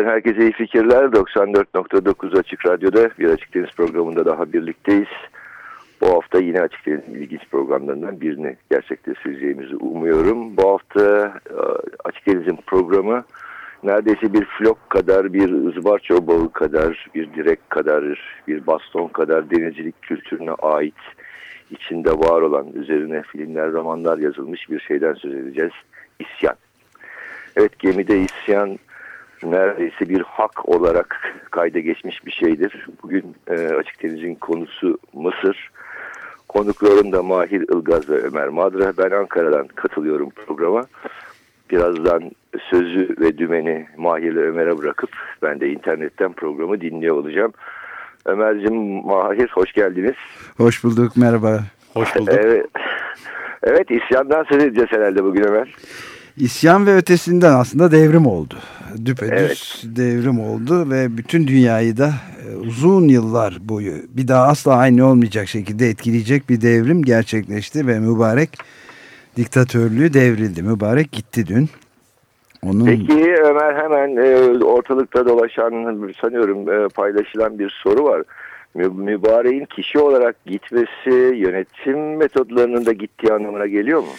Açık Deniz'den herkese iyi fikirler. 94.9 Açık Radyo'da bir Açık Deniz programında daha birlikteyiz. Bu hafta yine Açık Deniz'in ilginç programlarından birini gerçekleştireceğimizi umuyorum. Bu hafta e, Açık Deniz'in programı neredeyse bir flok kadar, bir ızbarço bağı kadar, bir direk kadar, bir baston kadar denizcilik kültürüne ait, içinde var olan, üzerine filmler, romanlar yazılmış bir şeyden söz edeceğiz. İsyan. Evet gemide isyan neredeyse bir hak olarak kayda geçmiş bir şeydir. Bugün e, Açık Deniz'in konusu Mısır. Konuklarım da Mahir Ilgaz ve Ömer Madra. Ben Ankara'dan katılıyorum programa. Birazdan sözü ve dümeni Mahir ile Ömer'e bırakıp ben de internetten programı dinliyor olacağım. Ömer'cim, Mahir hoş geldiniz. Hoş bulduk, merhaba. Hoş bulduk. Evet, evet isyandan söz edeceğiz herhalde bugün Ömer. İsyan ve ötesinden aslında devrim oldu. Düpedüz Evet. devrim oldu ve bütün dünyayı da e, uzun yıllar boyu bir daha asla aynı olmayacak şekilde etkileyecek bir devrim gerçekleşti ve mübarek diktatörlüğü devrildi. Mübarek gitti dün. Onun Peki Ömer hemen e, ortalıkta dolaşan sanıyorum e, paylaşılan bir soru var. Mü mübareğin kişi olarak gitmesi yönetim metodlarının da gittiği anlamına geliyor mu?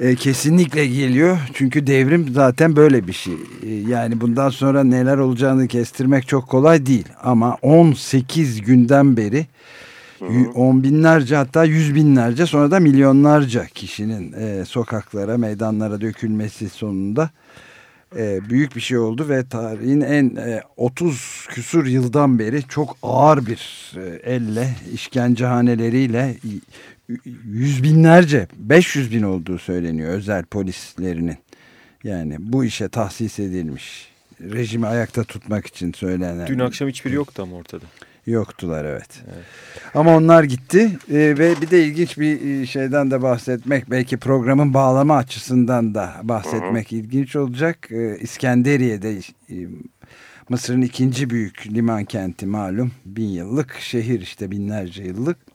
E, kesinlikle geliyor. Çünkü devrim zaten böyle bir şey. E, yani bundan sonra neler olacağını kestirmek çok kolay değil. Ama 18 günden beri on binlerce hatta yüz binlerce sonra da milyonlarca kişinin e, sokaklara, meydanlara dökülmesi sonunda e, büyük bir şey oldu ve tarihin en e, 30 küsur yıldan beri çok ağır bir e, elle, işkencehaneleriyle yüz binlerce, 500 bin olduğu söyleniyor özel polislerinin. Yani bu işe tahsis edilmiş. Rejimi ayakta tutmak için söylenen. Dün akşam hiçbiri yoktu ama ortada. Yoktular evet. Ama onlar gitti e, ve bir de ilginç bir e, şeyden de bahsetmek belki programın bağlama açısından da bahsetmek ilginç olacak. E, İskenderiye'de e, Mısır'ın ikinci büyük liman kenti malum bin yıllık şehir işte binlerce yıllık.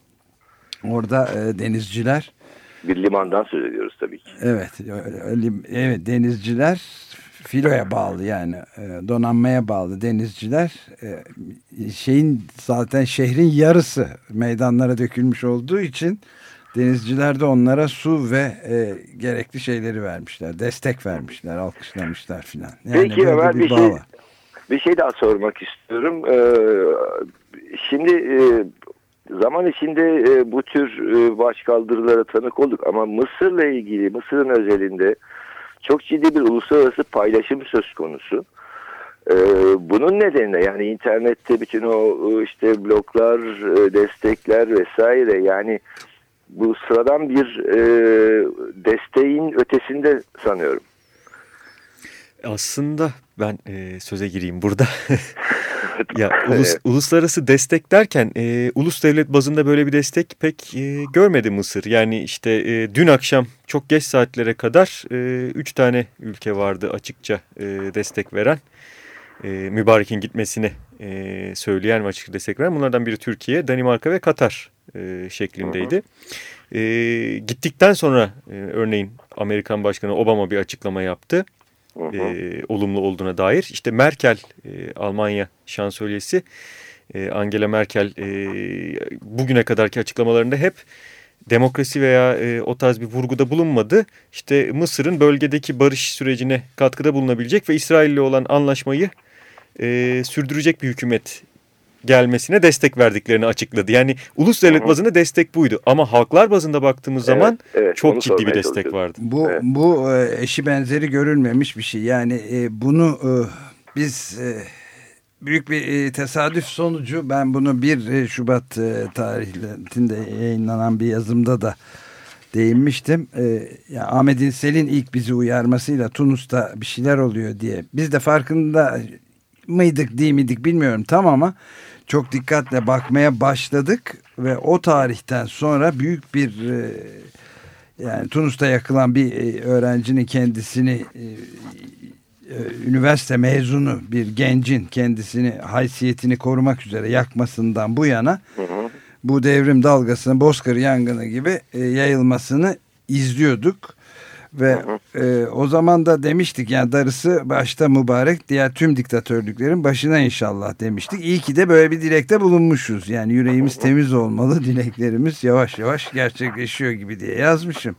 Orada e, denizciler Bir limandan söz ediyoruz tabii ki. Evet, evet denizciler filoya bağlı yani e, donanmaya bağlı denizciler e, şeyin zaten şehrin yarısı meydanlara dökülmüş olduğu için denizciler de onlara su ve e, gerekli şeyleri vermişler, destek vermişler, alkışlamışlar filan. Yani Peki Ömer bir bağ şey, var. bir şey daha sormak istiyorum. Ee, şimdi e, zaman içinde e, bu tür e, başkaldırılara tanık olduk ama Mısır'la ilgili Mısır'ın özelinde çok ciddi bir uluslararası paylaşım söz konusu. Ee, bunun nedeniyle yani internette bütün o e, işte bloglar, e, destekler vesaire yani bu sıradan bir e, desteğin ötesinde sanıyorum. Aslında ben e, söze gireyim burada. ya ulus, uluslararası destek derken e, ulus devlet bazında böyle bir destek pek e, görmedi Mısır. Yani işte e, dün akşam çok geç saatlere kadar e, üç tane ülke vardı açıkça e, destek veren. E, mübarekin gitmesini e, söyleyen ve açık destek veren. Bunlardan biri Türkiye, Danimarka ve Katar e, şeklindeydi. E, gittikten sonra e, örneğin Amerikan Başkanı Obama bir açıklama yaptı e, olumlu olduğuna dair. İşte Merkel, e, Almanya şansölyesi e, Angela Merkel e, bugüne kadarki açıklamalarında hep demokrasi veya e, o tarz bir vurguda bulunmadı. İşte Mısır'ın bölgedeki barış sürecine katkıda bulunabilecek ve İsrail'le olan anlaşmayı e, sürdürecek bir hükümet gelmesine destek verdiklerini açıkladı. Yani ulus devlet bazında destek buydu. Ama halklar bazında baktığımız Evet, zaman evet, çok ciddi bir destek vardı. Bu Evet. bu e, eşi benzeri görülmemiş bir şey. Yani e, bunu e, biz büyük bir tesadüf sonucu ben bunu 1 e, Şubat tarihinde yayınlanan bir yazımda da değinmiştim. E, ya Ahmet İnsel'in ilk bizi uyarmasıyla Tunus'ta bir şeyler oluyor diye. Biz de farkında mıydık değil miydik bilmiyorum tam ama çok dikkatle bakmaya başladık ve o tarihten sonra büyük bir e, yani Tunus'ta yakılan bir e, öğrencinin kendisini e, üniversite mezunu bir gencin kendisini haysiyetini korumak üzere yakmasından bu yana Hı hı. bu devrim dalgasının Bozkır yangını gibi yayılmasını izliyorduk. Ve e, o zaman da demiştik yani darısı başta mübarek diğer tüm diktatörlüklerin başına inşallah demiştik. İyi ki de böyle bir dilekte bulunmuşuz. Yani yüreğimiz temiz olmalı dileklerimiz yavaş yavaş gerçekleşiyor gibi diye yazmışım.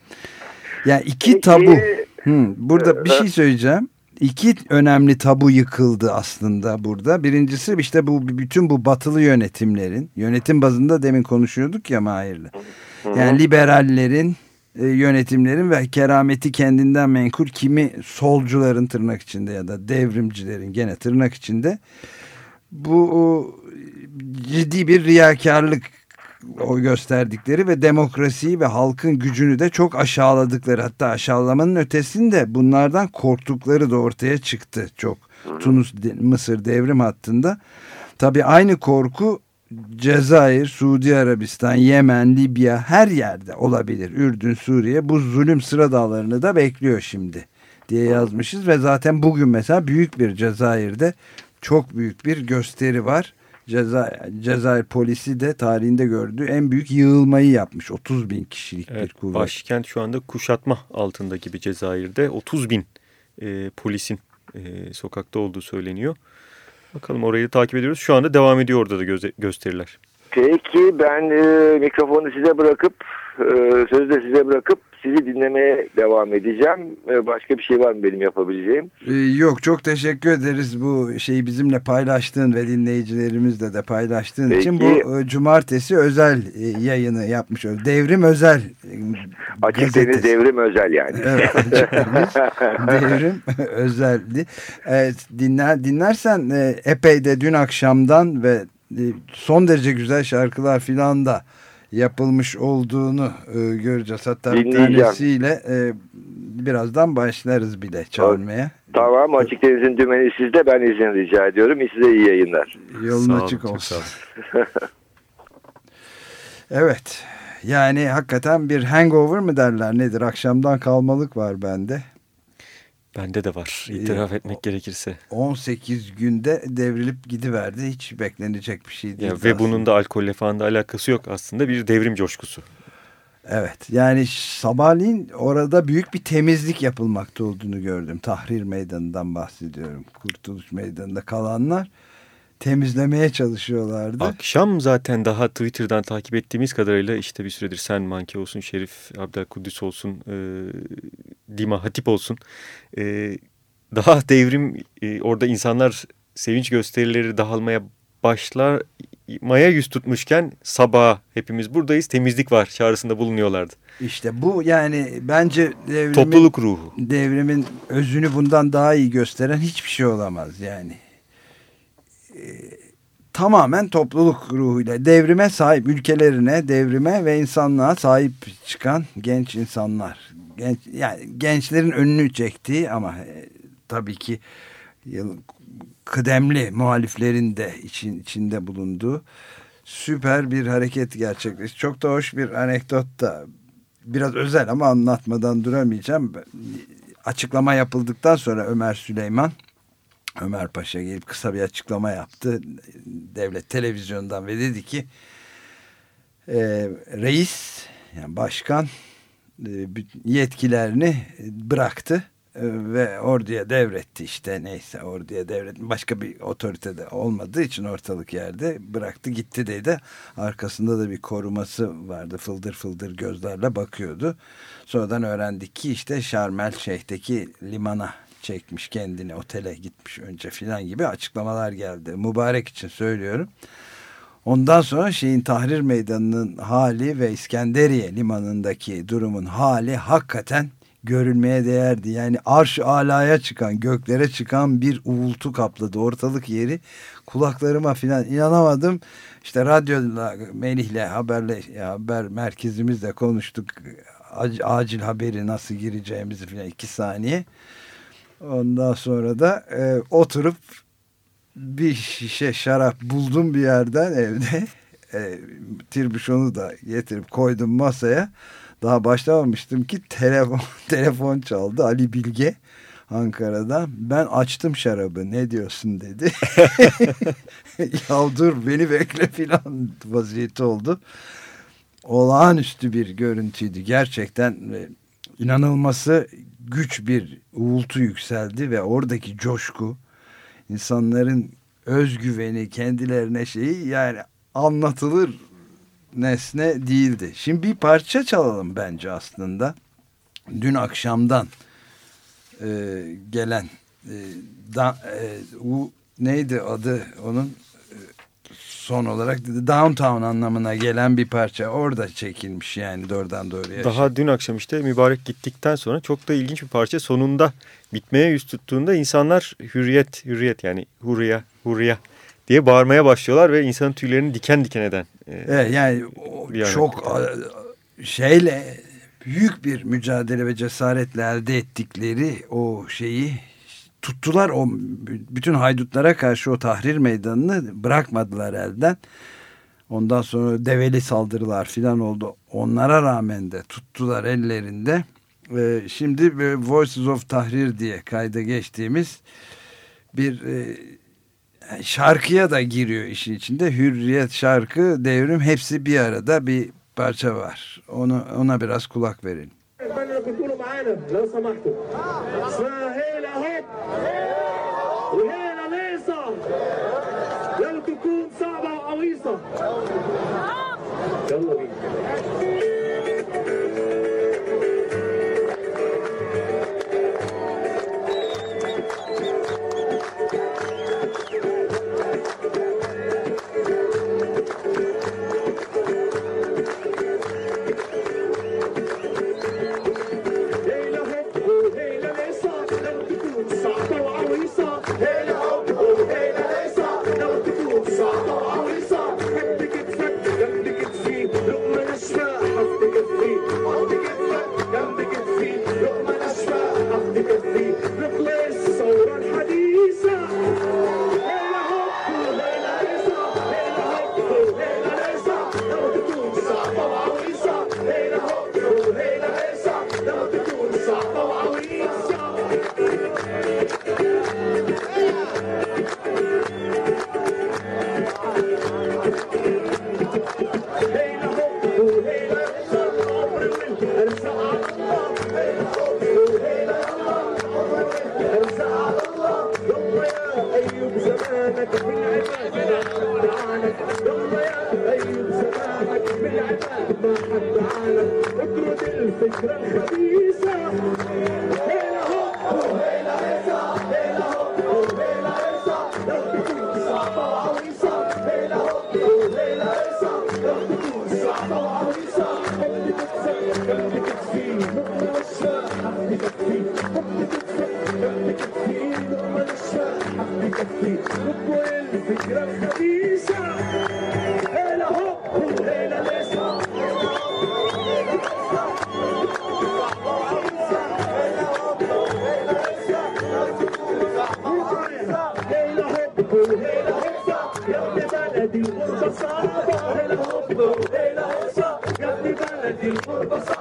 Yani iki tabu. Hı, burada bir şey söyleyeceğim. İki önemli tabu yıkıldı aslında burada. Birincisi işte bu bütün bu batılı yönetimlerin yönetim bazında demin konuşuyorduk ya Mahir'le. Yani liberallerin e, yönetimlerin ve kerameti kendinden menkul kimi solcuların tırnak içinde ya da devrimcilerin gene tırnak içinde bu ciddi bir riyakarlık o gösterdikleri ve demokrasiyi ve halkın gücünü de çok aşağıladıkları hatta aşağılamanın ötesinde bunlardan korktukları da ortaya çıktı çok Tunus Mısır devrim hattında. Tabi aynı korku Cezayir, Suudi Arabistan, Yemen, Libya her yerde olabilir. Ürdün, Suriye bu zulüm sıra dağlarını da bekliyor şimdi diye yazmışız ve zaten bugün mesela büyük bir Cezayir'de çok büyük bir gösteri var. Cezayir, Cezayir polisi de tarihinde gördüğü en büyük yığılmayı yapmış. 30 bin kişilik Evet, bir kuvvet. başkent şu anda kuşatma altında gibi Cezayir'de 30 bin e, polisin e, sokakta olduğu söyleniyor. Bakalım orayı takip ediyoruz. Şu anda devam ediyor orada da göze- gösteriler. Peki ben e, mikrofonu size bırakıp e, sözü de size bırakıp sizi dinlemeye devam edeceğim. E, başka bir şey var mı benim yapabileceğim? Ee, yok çok teşekkür ederiz bu şeyi bizimle paylaştığın ve dinleyicilerimizle de paylaştığın Peki. için. Bu e, cumartesi özel e, yayını yapmış. Devrim özel e, Açık gazetesi. Deniz Devrim Özel yani. Evet, devrim özeldi. Evet, dinler, dinlersen epey de dün akşamdan ve son derece güzel şarkılar filan da yapılmış olduğunu e, göreceğiz. Hatta bir tanesiyle e, birazdan başlarız bile çalmaya. Tamam Açık Deniz'in dümeni sizde ben izin rica ediyorum. Size iyi yayınlar. Yolun Sağ olun, açık çok olsun. olun. Evet. Yani hakikaten bir hangover mı derler nedir? Akşamdan kalmalık var bende. Bende de var itiraf etmek gerekirse. 18 günde devrilip gidiverdi. Hiç beklenecek bir şey değil. Ya, ve bunun da alkolle falan da alakası yok aslında bir devrim coşkusu. Evet. Yani sabahleyin orada büyük bir temizlik yapılmakta olduğunu gördüm. Tahrir Meydanı'ndan bahsediyorum. Kurtuluş Meydanı'nda kalanlar temizlemeye çalışıyorlardı. Akşam zaten daha Twitter'dan takip ettiğimiz kadarıyla işte bir süredir sen Manke olsun, Şerif Abdelkudüs olsun, e, Dima Hatip olsun. E, daha devrim e, orada insanlar sevinç gösterileri dağılmaya başlamaya yüz tutmuşken sabah hepimiz buradayız temizlik var çağrısında bulunuyorlardı. İşte bu yani bence devrimin, Topluluk ruhu. devrimin özünü bundan daha iyi gösteren hiçbir şey olamaz yani. Tamamen topluluk ruhuyla devrime sahip ülkelerine, devrime ve insanlığa sahip çıkan genç insanlar. Genç, yani gençlerin önünü çektiği ama e, tabii ki kıdemli muhaliflerin de için, içinde bulunduğu süper bir hareket gerçekleşti. Çok da hoş bir anekdot da biraz özel ama anlatmadan duramayacağım. Açıklama yapıldıktan sonra Ömer Süleyman Ömer Paşa gelip kısa bir açıklama yaptı. Devlet televizyondan ve dedi ki e, reis yani başkan e, yetkilerini bıraktı e, ve orduya devretti işte. Neyse orduya devretti. Başka bir otoritede olmadığı için ortalık yerde bıraktı gitti dedi. Arkasında da bir koruması vardı. Fıldır fıldır gözlerle bakıyordu. Sonradan öğrendik ki işte Şarmel Şeyh'teki limana çekmiş kendini otele gitmiş önce filan gibi açıklamalar geldi mübarek için söylüyorum Ondan sonra şeyin Tahrir Meydanı'nın hali ve İskenderiye limanındaki durumun hali hakikaten görülmeye değerdi. Yani arş alaya çıkan, göklere çıkan bir uğultu kapladı ortalık yeri. Kulaklarıma filan inanamadım. İşte radyoda Melih'le haberle haber merkezimizle konuştuk. Acil haberi nasıl gireceğimizi filan iki saniye. Ondan sonra da e, oturup bir şişe şarap buldum bir yerden evde. E, tirbüşonu da getirip koydum masaya. Daha başlamamıştım ki telefon, telefon çaldı Ali Bilge Ankara'dan. Ben açtım şarabı ne diyorsun dedi. ya dur beni bekle filan vaziyeti oldu. Olağanüstü bir görüntüydü. Gerçekten e, inanılması güç bir uğultu yükseldi ve oradaki coşku insanların özgüveni kendilerine şeyi yani anlatılır nesne değildi. Şimdi bir parça çalalım bence aslında. Dün akşamdan e, gelen e, da, e, u, neydi adı onun son olarak downtown anlamına gelen bir parça orada çekilmiş yani doğrudan doğruya. Daha dün akşam işte mübarek gittikten sonra çok da ilginç bir parça sonunda bitmeye yüz tuttuğunda insanlar hürriyet hürriyet yani hurriya hurriya diye bağırmaya başlıyorlar ve insanın tüylerini diken diken eden. E, evet yani çok şeyle büyük bir mücadele ve cesaretle elde ettikleri o şeyi tuttular o bütün haydutlara karşı o tahrir meydanını bırakmadılar elden. Ondan sonra develi saldırılar filan oldu. Onlara rağmen de tuttular ellerinde. Ee, şimdi Voices of Tahrir diye kayda geçtiğimiz bir e, şarkıya da giriyor işin içinde. Hürriyet, şarkı, devrim hepsi bir arada bir parça var. Onu, ona biraz kulak verelim. Don't بلدي فرصة صعبة الحب وليلة وصعبة قلبي بلدي فرصة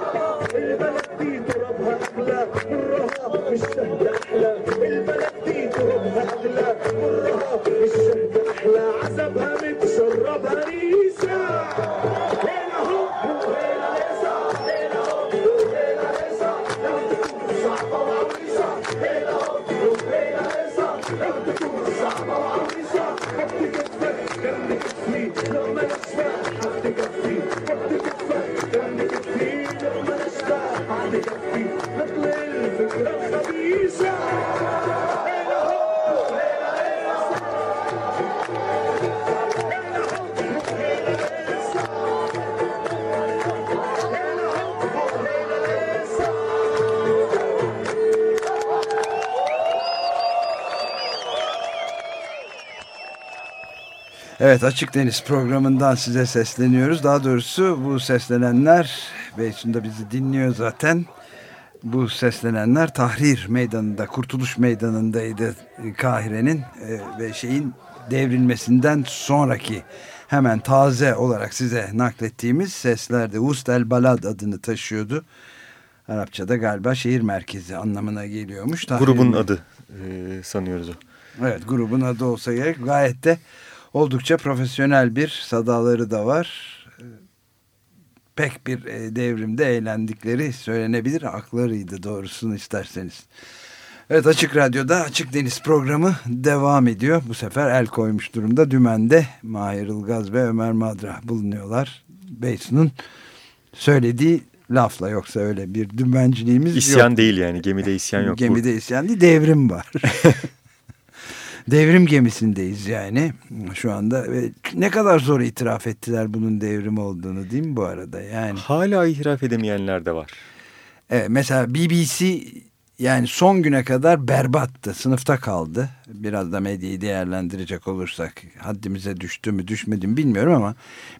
Açık Deniz programından size sesleniyoruz. Daha doğrusu bu seslenenler Beysun da bizi dinliyor zaten. Bu seslenenler Tahrir Meydanı'nda, Kurtuluş Meydanı'ndaydı Kahire'nin e, ve şeyin devrilmesinden sonraki hemen taze olarak size naklettiğimiz seslerde Ust el Balad adını taşıyordu. Arapçada galiba şehir merkezi anlamına geliyormuş. Tahrir Grubun adı e, sanıyoruz o. Evet grubun adı olsa gerek. Gayet de oldukça profesyonel bir sadaları da var. Ee, Pek bir e, devrimde eğlendikleri söylenebilir. Haklarıydı doğrusunu isterseniz. Evet Açık Radyo'da Açık Deniz programı devam ediyor. Bu sefer el koymuş durumda. Dümen'de Mahir Ilgaz ve Ömer Madra bulunuyorlar. Beysun'un söylediği lafla yoksa öyle bir dümenciliğimiz yok. İsyan değil yani gemide isyan yok. Gemide isyan değil devrim var. devrim gemisindeyiz yani şu anda. Ve ne kadar zor itiraf ettiler bunun devrim olduğunu değil mi bu arada? Yani Hala itiraf edemeyenler de var. evet, mesela BBC yani son güne kadar berbattı. Sınıfta kaldı. Biraz da medyayı değerlendirecek olursak haddimize düştü mü düşmedi mi bilmiyorum ama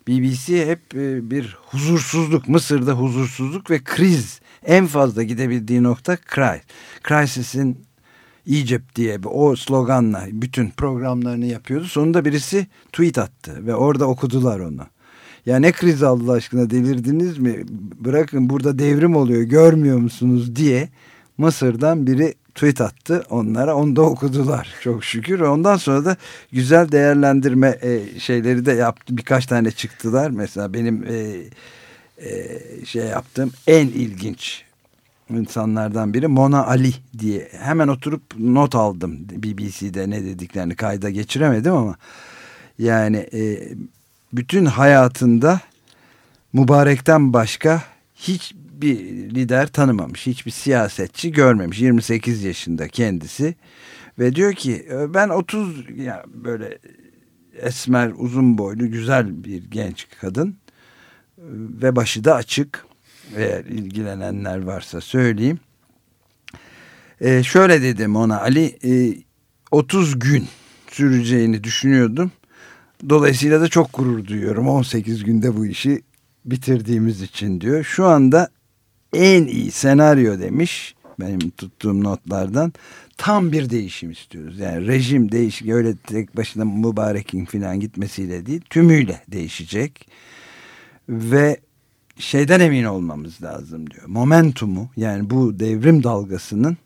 BBC hep e, bir huzursuzluk, Mısır'da huzursuzluk ve kriz en fazla gidebildiği nokta crisis. Crisis'in Egypt diye o sloganla bütün programlarını yapıyordu. Sonunda birisi tweet attı ve orada okudular onu. Ya ne kriz Allah aşkına delirdiniz mi? Bırakın burada devrim oluyor görmüyor musunuz diye Mısır'dan biri tweet attı onlara. Onu da okudular çok şükür. Ondan sonra da güzel değerlendirme e, şeyleri de yaptı. Birkaç tane çıktılar. Mesela benim e, e, şey yaptığım en ilginç insanlardan biri Mona Ali diye. Hemen oturup not aldım BBC'de ne dediklerini kayda geçiremedim ama. Yani e, bütün hayatında mübarekten başka hiçbir lider tanımamış hiçbir siyasetçi görmemiş. 28 yaşında kendisi. Ve diyor ki "E, ben 30 ya böyle esmer uzun boylu güzel bir genç kadın. Ve başı da açık eğer ilgilenenler varsa söyleyeyim. Ee, şöyle dedim ona Ali e, 30 gün süreceğini düşünüyordum. Dolayısıyla da çok gurur duyuyorum 18 günde bu işi bitirdiğimiz için diyor. Şu anda en iyi senaryo demiş benim tuttuğum notlardan tam bir değişim istiyoruz. Yani rejim değişik öyle tek başına mübarekin falan gitmesiyle değil tümüyle değişecek. Ve şeyden emin olmamız lazım diyor. Momentumu yani bu devrim dalgasının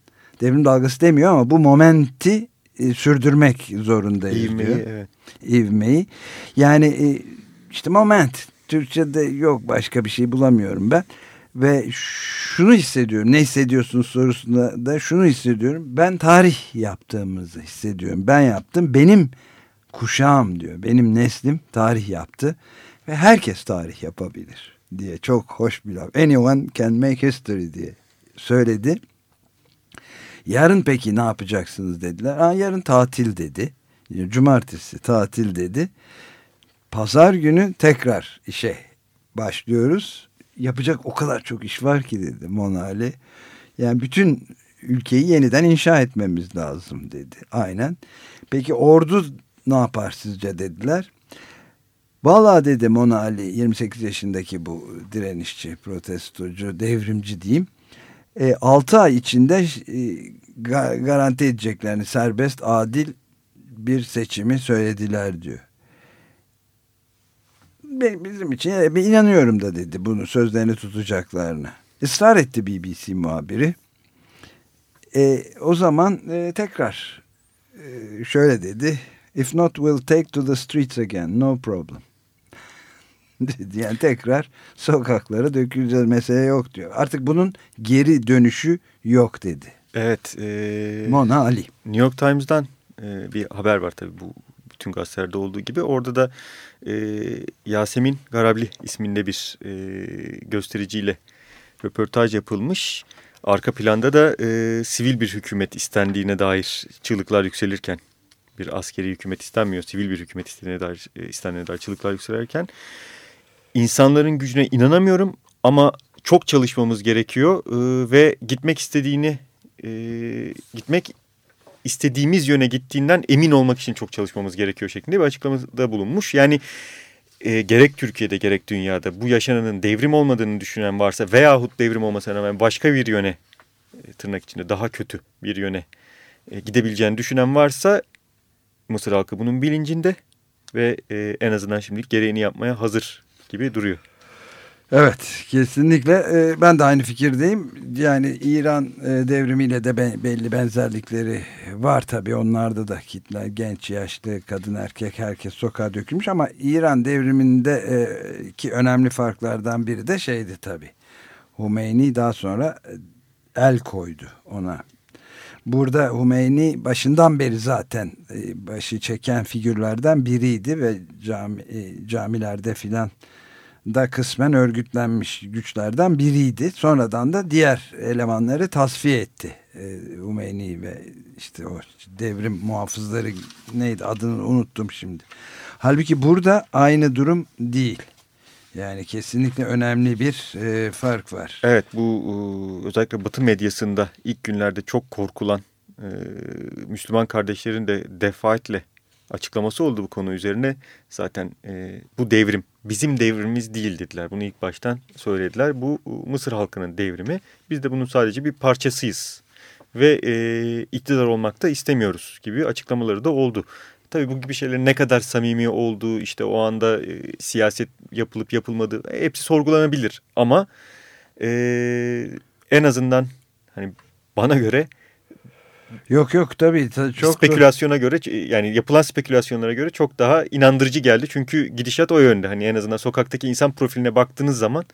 devrim dalgası demiyor ama bu momenti e, sürdürmek zorundayız İvmeyi, diyor. evet. İvmeyi. Yani e, işte moment. Türkçe'de yok başka bir şey bulamıyorum ben. Ve şunu hissediyorum. Ne hissediyorsunuz sorusunda da şunu hissediyorum. Ben tarih yaptığımızı hissediyorum. Ben yaptım. Benim kuşağım diyor. Benim neslim tarih yaptı. Ve herkes tarih yapabilir diye çok hoş bir laf. Anyone can make history diye söyledi. Yarın peki ne yapacaksınız dediler. Aa, yarın tatil dedi. Cumartesi tatil dedi. Pazar günü tekrar işe başlıyoruz. Yapacak o kadar çok iş var ki dedi Monali. Yani bütün ülkeyi yeniden inşa etmemiz lazım dedi. Aynen. Peki ordu ne yapar sizce dediler. Vallahi dedi Mona Ali 28 yaşındaki bu direnişçi, protestocu, devrimci diyeyim. E, 6 ay içinde e, ga- garanti edeceklerini serbest, adil bir seçimi söylediler diyor. Bizim için e, inanıyorum da dedi bunu sözlerini tutacaklarına. Israr etti BBC muhabiri. E, o zaman e, tekrar e, şöyle dedi. If not we'll take to the streets again no problem. Yani tekrar sokaklara döküleceğiz mesele yok diyor. Artık bunun geri dönüşü yok dedi. Evet. E, Mona Ali. New York Times'dan e, bir haber var tabii bu bütün gazetelerde olduğu gibi. Orada da e, Yasemin Garabli isminde bir e, göstericiyle röportaj yapılmış. Arka planda da e, sivil bir hükümet istendiğine dair çığlıklar yükselirken bir askeri hükümet istenmiyor. Sivil bir hükümet istendiğine dair, e, istendiğine dair çığlıklar yükselirken insanların gücüne inanamıyorum ama çok çalışmamız gerekiyor e, ve gitmek istediğini e, gitmek istediğimiz yöne gittiğinden emin olmak için çok çalışmamız gerekiyor şeklinde bir açıklamada bulunmuş. Yani e, gerek Türkiye'de gerek dünyada bu yaşananın devrim olmadığını düşünen varsa veyahut devrim olmasına rağmen başka bir yöne e, tırnak içinde daha kötü bir yöne e, gidebileceğini düşünen varsa Mısır halkı bunun bilincinde ve e, en azından şimdilik gereğini yapmaya hazır gibi duruyor. Evet kesinlikle e, ben de aynı fikirdeyim. Yani İran e, devrimiyle de belli benzerlikleri var tabii onlarda da kitler genç yaşlı kadın erkek herkes sokağa dökülmüş ama İran devriminde e, ki önemli farklardan biri de şeydi tabii. Humeyni daha sonra el koydu ona. Burada Humeyni başından beri zaten başı çeken figürlerden biriydi ve cami, camilerde filan da kısmen örgütlenmiş güçlerden biriydi. Sonradan da diğer elemanları tasfiye etti. E, Umeyni ve işte o devrim muhafızları neydi adını unuttum şimdi. Halbuki burada aynı durum değil. Yani kesinlikle önemli bir e, fark var. Evet bu e, özellikle Batı medyasında ilk günlerde çok korkulan e, Müslüman kardeşlerin de defaatle açıklaması oldu bu konu üzerine. Zaten e, bu devrim bizim devrimimiz değil dediler. Bunu ilk baştan söylediler. Bu Mısır halkının devrimi. Biz de bunun sadece bir parçasıyız. Ve e, iktidar olmak da istemiyoruz gibi açıklamaları da oldu. Tabii bu gibi şeylerin ne kadar samimi olduğu, işte o anda e, siyaset yapılıp yapılmadığı hepsi sorgulanabilir. Ama e, en azından hani bana göre Yok yok tabii çok spekülasyona göre yani yapılan spekülasyonlara göre çok daha inandırıcı geldi. Çünkü gidişat o yönde. Hani en azından sokaktaki insan profiline baktığınız zaman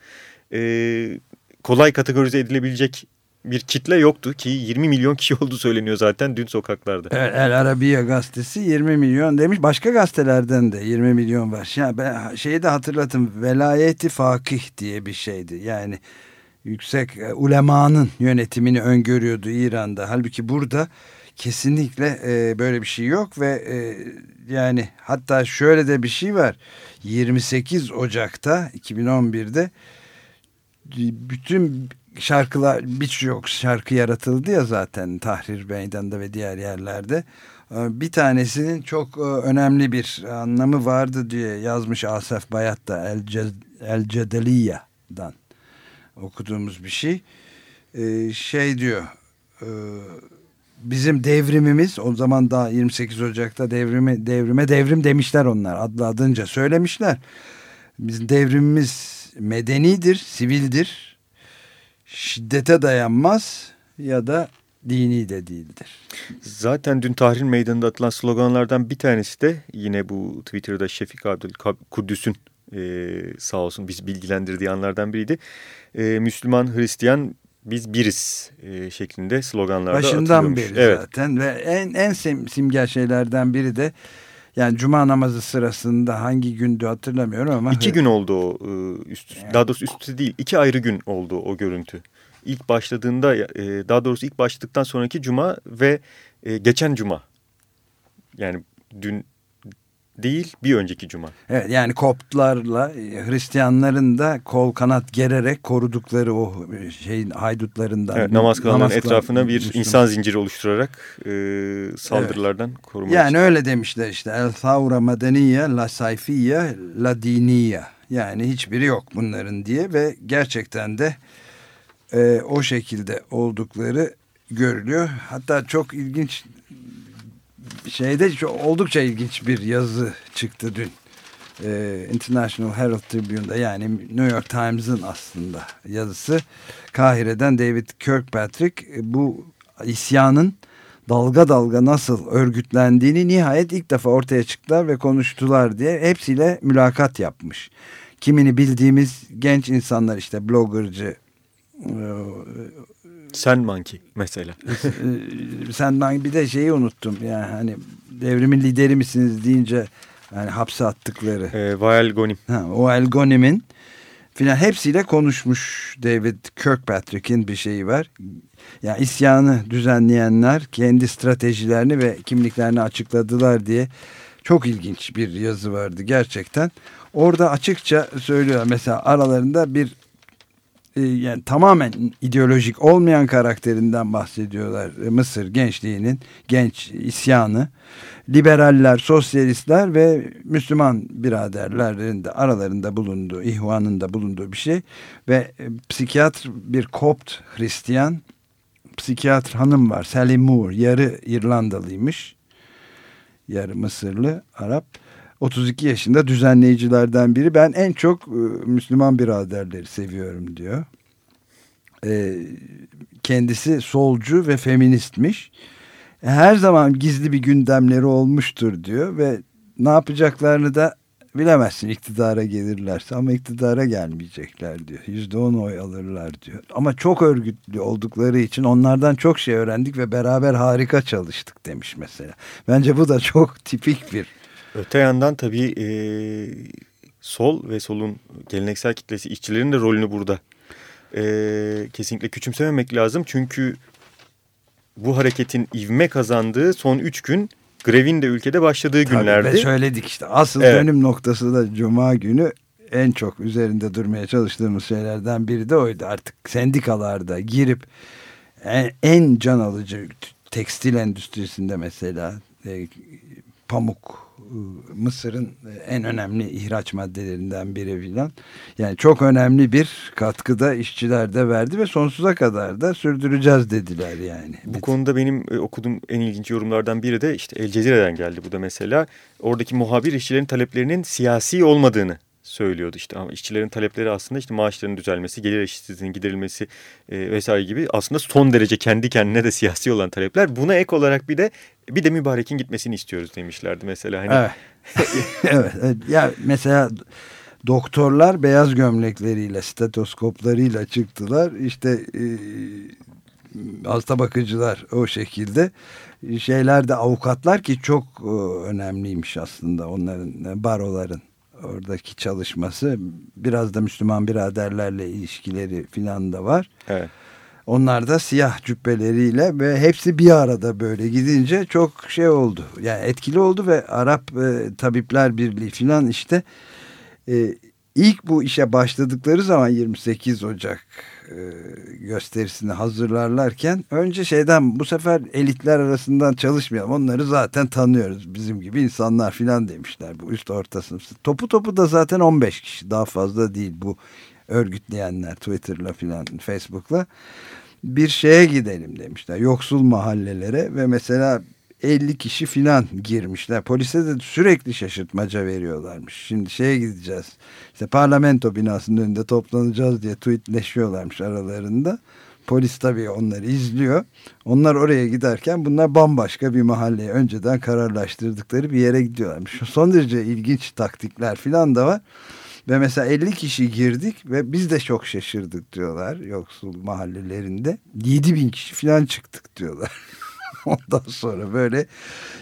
e, kolay kategorize edilebilecek bir kitle yoktu ki 20 milyon kişi olduğu söyleniyor zaten dün sokaklarda. Evet, El Arabiya gazetesi 20 milyon demiş. Başka gazetelerden de 20 milyon var. Ya ben şeyi de hatırlatın. Velayeti fakih diye bir şeydi. Yani yüksek e, ulemanın yönetimini öngörüyordu İran'da. Halbuki burada kesinlikle e, böyle bir şey yok ve e, yani hatta şöyle de bir şey var. 28 Ocak'ta 2011'de bütün şarkılar birçok şarkı yaratıldı ya zaten Tahrir Meydanı'nda ve diğer yerlerde. E, bir tanesinin çok e, önemli bir anlamı vardı diye yazmış Asaf Bayat da El Cedeliya'dan okuduğumuz bir şey. Ee, şey diyor e, bizim devrimimiz o zaman daha 28 Ocak'ta devrime devrime devrim demişler onlar adlı adınca söylemişler. Bizim devrimimiz medenidir, sivildir. Şiddete dayanmaz ya da dini de değildir. Zaten dün Tahrir Meydanı'nda atılan sloganlardan bir tanesi de yine bu Twitter'da Şefik Abdülkudüs'ün e, sağ olsun bizi bilgilendirdiği anlardan biriydi. E, Müslüman, Hristiyan biz biriz e, şeklinde sloganlarda Başından beri evet. zaten ve en, en simger şeylerden biri de yani cuma namazı sırasında hangi gündü hatırlamıyorum ama. İki gün oldu o e, üst, yani. daha doğrusu üstü değil iki ayrı gün oldu o görüntü. İlk başladığında e, daha doğrusu ilk başladıktan sonraki cuma ve e, geçen cuma yani dün değil bir önceki cuma. Evet yani Koptlarla Hristiyanların da kol kanat gererek korudukları o şeyin haydutlarından. Evet, namaz kılanların etrafına bir Müslüman. insan zinciri oluşturarak e, saldırılardan evet. korumak Yani için. öyle demişler işte El Thavra Medeniye La Sayfiye La Diniye yani hiçbiri yok bunların diye ve gerçekten de e, o şekilde oldukları görülüyor. Hatta çok ilginç şeyde oldukça ilginç bir yazı çıktı dün. Ee, International Herald Tribune'da yani New York Times'ın aslında yazısı Kahire'den David Kirkpatrick bu isyanın dalga dalga nasıl örgütlendiğini nihayet ilk defa ortaya çıktılar ve konuştular diye hepsiyle mülakat yapmış. Kimini bildiğimiz genç insanlar işte bloggerci e, sen Monkey mesela. Sen Monkey bir de şeyi unuttum. Yani hani devrimin lideri misiniz deyince yani hapse attıkları. E, Vael Gonim. Ha, o El Gonim'in filan hepsiyle konuşmuş David Kirkpatrick'in bir şeyi var. Yani isyanı düzenleyenler kendi stratejilerini ve kimliklerini açıkladılar diye çok ilginç bir yazı vardı gerçekten. Orada açıkça söylüyor mesela aralarında bir yani tamamen ideolojik olmayan karakterinden bahsediyorlar. E, Mısır gençliğinin genç isyanı. Liberaller, sosyalistler ve Müslüman biraderlerin de aralarında bulunduğu, ihvanın da bulunduğu bir şey. Ve e, psikiyatr bir Kopt Hristiyan psikiyatr hanım var. Sally Moore. Yarı İrlandalıymış. Yarı Mısırlı, Arap. 32 yaşında düzenleyicilerden biri. Ben en çok e, Müslüman biraderleri seviyorum diyor. E, kendisi solcu ve feministmiş. Her zaman gizli bir gündemleri olmuştur diyor ve ne yapacaklarını da bilemezsin iktidara gelirlerse ama iktidara gelmeyecekler diyor. Yüzde on oy alırlar diyor. Ama çok örgütlü oldukları için onlardan çok şey öğrendik ve beraber harika çalıştık demiş mesela. Bence bu da çok tipik bir Öte yandan tabii e, sol ve solun geleneksel kitlesi işçilerin de rolünü burada e, kesinlikle küçümsememek lazım. Çünkü bu hareketin ivme kazandığı son üç gün grevin de ülkede başladığı Tabii, günlerdi. Ve söyledik işte asıl Evet. dönüm noktası da Cuma günü en çok üzerinde durmaya çalıştığımız şeylerden biri de oydu. Artık sendikalarda girip en, en can alıcı tekstil endüstrisinde mesela e, pamuk Mısır'ın e, en önemli ihraç maddelerinden biri filan. Yani çok önemli bir katkıda işçiler de verdi ve sonsuza kadar da sürdüreceğiz dediler yani. Bu konuda benim e, okuduğum en ilginç yorumlardan biri de işte El Cezire'den geldi bu da mesela. Oradaki muhabir işçilerin taleplerinin siyasi olmadığını söylüyordu işte ama işçilerin talepleri aslında işte maaşların düzelmesi, gelir eşitsizliğinin giderilmesi e, vesaire gibi aslında son derece kendi kendine de siyasi olan talepler. Buna ek olarak bir de bir de mübarekin gitmesini istiyoruz demişlerdi mesela. Hani Evet. evet. Ya mesela doktorlar beyaz gömlekleriyle, stetoskoplarıyla çıktılar. İşte e, hasta bakıcılar o şekilde. Şeyler de avukatlar ki çok e, önemliymiş aslında onların baroların oradaki çalışması. Biraz da Müslüman biraderlerle ilişkileri filan da var. Evet. Onlar da siyah cübbeleriyle ve hepsi bir arada böyle gidince çok şey oldu. Yani etkili oldu ve Arap e, Tabipler Birliği filan işte e, ilk bu işe başladıkları zaman 28 Ocak gösterisini hazırlarlarken önce şeyden bu sefer elitler arasından çalışmayalım. Onları zaten tanıyoruz bizim gibi insanlar filan demişler bu üst orta sınıf. Topu topu da zaten 15 kişi daha fazla değil bu örgütleyenler Twitter'la filan Facebook'la bir şeye gidelim demişler. Yoksul mahallelere ve mesela 50 kişi filan girmişler. Polise de sürekli şaşırtmaca veriyorlarmış. Şimdi şeye gideceğiz. İşte parlamento binasının önünde toplanacağız diye tweetleşiyorlarmış aralarında. Polis tabii onları izliyor. Onlar oraya giderken bunlar bambaşka bir mahalleye önceden kararlaştırdıkları bir yere gidiyorlarmış. Son derece ilginç taktikler filan da var. Ve mesela 50 kişi girdik ve biz de çok şaşırdık diyorlar yoksul mahallelerinde. 7 bin kişi falan çıktık diyorlar. Ondan sonra böyle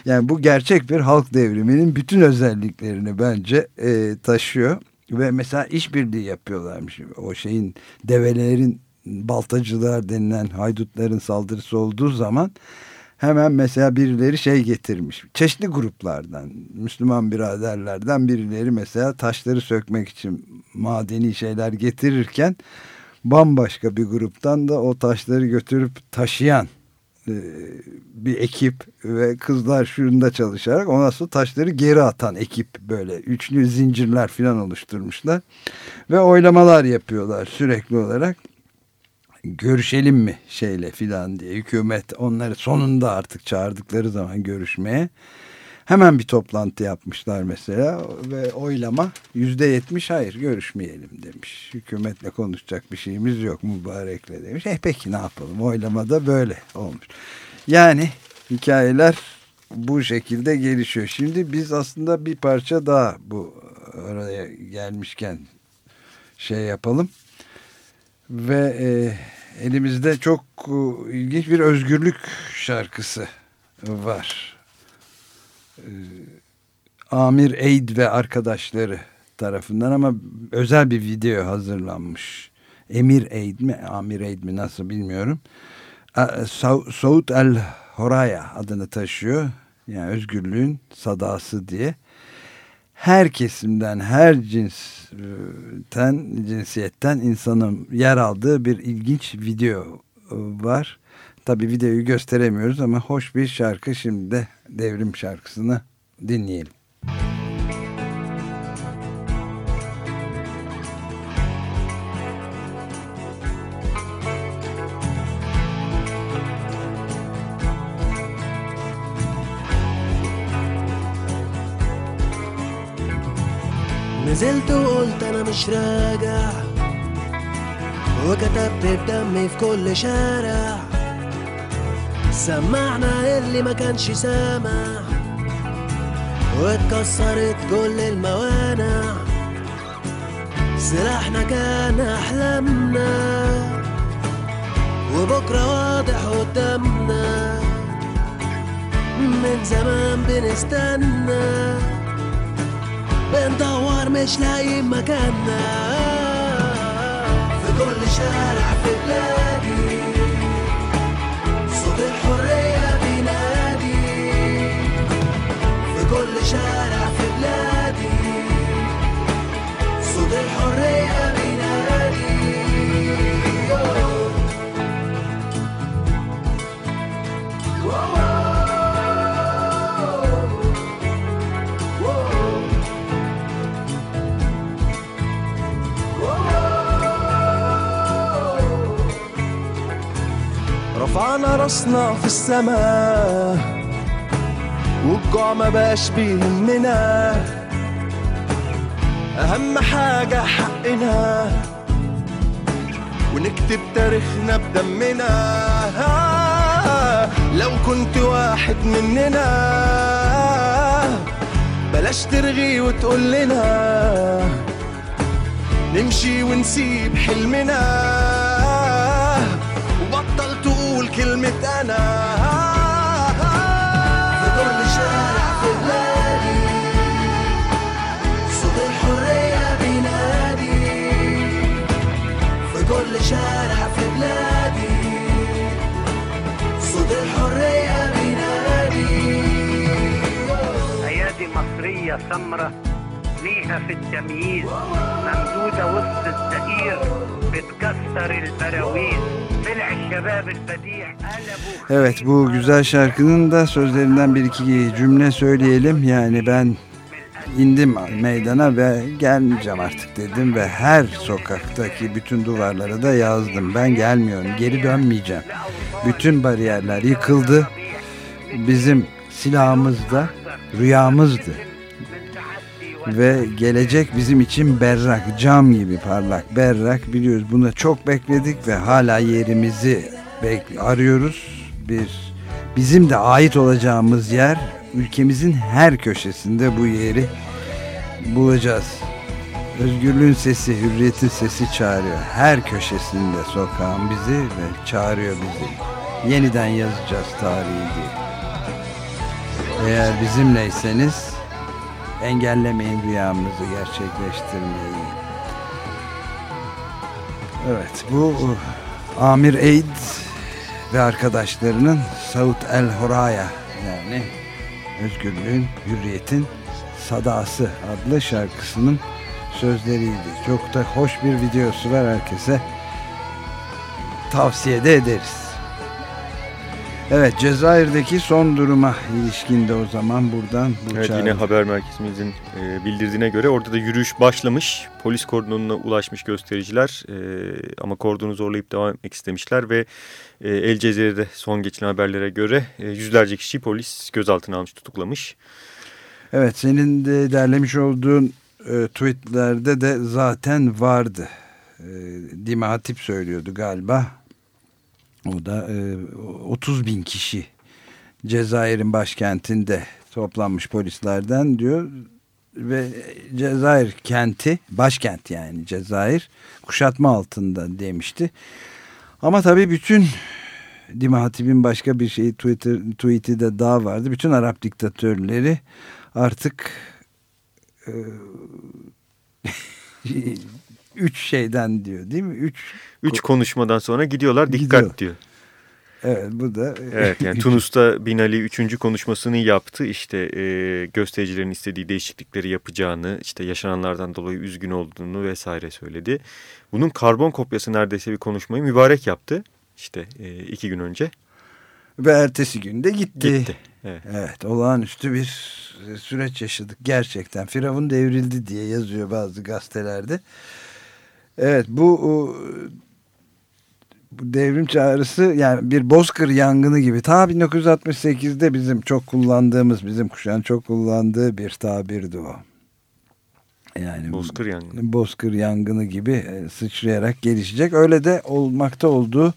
yani bu gerçek bir halk devriminin bütün özelliklerini bence e, taşıyor. Ve mesela işbirliği yapıyorlarmış. O şeyin develerin baltacılar denilen haydutların saldırısı olduğu zaman hemen mesela birileri şey getirmiş. Çeşitli gruplardan, Müslüman biraderlerden birileri mesela taşları sökmek için madeni şeyler getirirken bambaşka bir gruptan da o taşları götürüp taşıyan bir ekip ve kızlar şurunda çalışarak ondan sonra taşları geri atan ekip böyle üçlü zincirler falan oluşturmuşlar. Ve oylamalar yapıyorlar sürekli olarak. Görüşelim mi şeyle filan diye hükümet onları sonunda artık çağırdıkları zaman görüşmeye hemen bir toplantı yapmışlar mesela ve oylama yüzde yetmiş hayır görüşmeyelim demiş. Hükümetle konuşacak bir şeyimiz yok mübarekle demiş. Eh peki ne yapalım oylamada böyle olmuş. Yani hikayeler bu şekilde gelişiyor. Şimdi biz aslında bir parça daha bu oraya gelmişken şey yapalım. Ve e, elimizde çok e, ilginç bir özgürlük şarkısı var. E, Amir Eid ve arkadaşları tarafından ama özel bir video hazırlanmış. Emir Eid mi, Amir Eid mi nasıl bilmiyorum. Sa Saud El Horaya adını taşıyor. Yani özgürlüğün sadası diye. her kesimden, her cinsten, cinsiyetten insanın yer aldığı bir ilginç video var. Tabi videoyu gösteremiyoruz ama hoş bir şarkı. Şimdi de devrim şarkısını dinleyelim. نزلت وقلت انا مش راجع وكتبت بدمي في كل شارع سمعنا اللي ما كانش سامع واتكسرت كل الموانع. سلاحنا كان أحلامنا وبكرة واضح قدامنا. من زمان بنستنى بندور مش لاقيين مكاننا. في كل شارع في بلادي بلادي. الحرية بينادي رفعنا راسنا في السماء. والجوع ما بقاش بيهمنا أهم حاجة حقنا. ونكتب تاريخنا بدمنا. لو كنت واحد مننا. بلاش ترغي وتقول لنا. نمشي ونسيب حلمنا. وبطل تقول كلمة أنا. ايادي مصريه سمره ليها في التمييز ممدوده وسط الزئير بتكسر البراويز طلع الشباب البديع قلبوا Evet bu güzel şarkının da sözlerinden bir iki cümle söyleyelim. Yani ben indim meydana ve gelmeyeceğim artık dedim ve her sokaktaki bütün duvarlara da yazdım. Ben gelmiyorum, geri dönmeyeceğim. Bütün bariyerler yıkıldı. Bizim silahımız da rüyamızdı. ve gelecek bizim için berrak, cam gibi parlak, berrak biliyoruz. Buna çok bekledik ve hala yerimizi arıyoruz. Bir bizim de ait olacağımız yer ülkemizin her köşesinde bu yeri bulacağız. Özgürlüğün sesi, hürriyetin sesi çağırıyor. Her köşesinde sokağın bizi ve çağırıyor bizi. Yeniden yazacağız tarihi diye. Eğer bizimleyseniz engellemeyin rüyamızı gerçekleştirmeyi. Evet bu Amir Eid ve arkadaşlarının Saud El Horaya yani Özgürlüğün, Hürriyetin Sadası adlı şarkısının sözleriydi. Çok da hoş bir videosu var herkese. Tavsiye de ederiz. Evet Cezayir'deki son duruma ilişkinde o zaman buradan bu Evet çağrı- yine haber merkezimizin e, bildirdiğine göre orada da yürüyüş başlamış. Polis kordonuna ulaşmış göstericiler e, ama kordonu zorlayıp devam etmek istemişler ve e, El Cezire'de son geçen haberlere göre e, yüzlerce kişi polis gözaltına almış tutuklamış. Evet senin de derlemiş olduğun e, tweetlerde de zaten vardı. E, Dima Hatip söylüyordu galiba. O da e, 30 bin kişi Cezayir'in başkentinde toplanmış polislerden diyor ve Cezayir kenti başkent yani Cezayir kuşatma altında demişti. Ama tabii bütün Dima Hatip'in başka bir şeyi Twitter, tweet'i de daha vardı. Bütün Arap diktatörleri artık e, üç şeyden diyor değil mi? Üç Üç konuşmadan sonra gidiyorlar dikkat Gidiyor. diyor. Evet bu da. Evet yani Tunus'ta Binali üçüncü konuşmasını yaptı. İşte e, göstericilerin istediği değişiklikleri yapacağını, işte yaşananlardan dolayı üzgün olduğunu vesaire söyledi. Bunun karbon kopyası neredeyse bir konuşmayı mübarek yaptı. İşte e, iki gün önce. Ve ertesi günde gitti. Gitti. Evet. Evet olağanüstü bir süreç yaşadık gerçekten. Firavun devrildi diye yazıyor bazı gazetelerde. Evet bu o, bu devrim çağrısı yani bir bozkır yangını gibi. Ta 1968'de bizim çok kullandığımız bizim kuşağın çok kullandığı bir tabirdi o. Yani Bozkır yangını. bozkır yangını gibi e, sıçrayarak gelişecek. Öyle de olmakta olduğu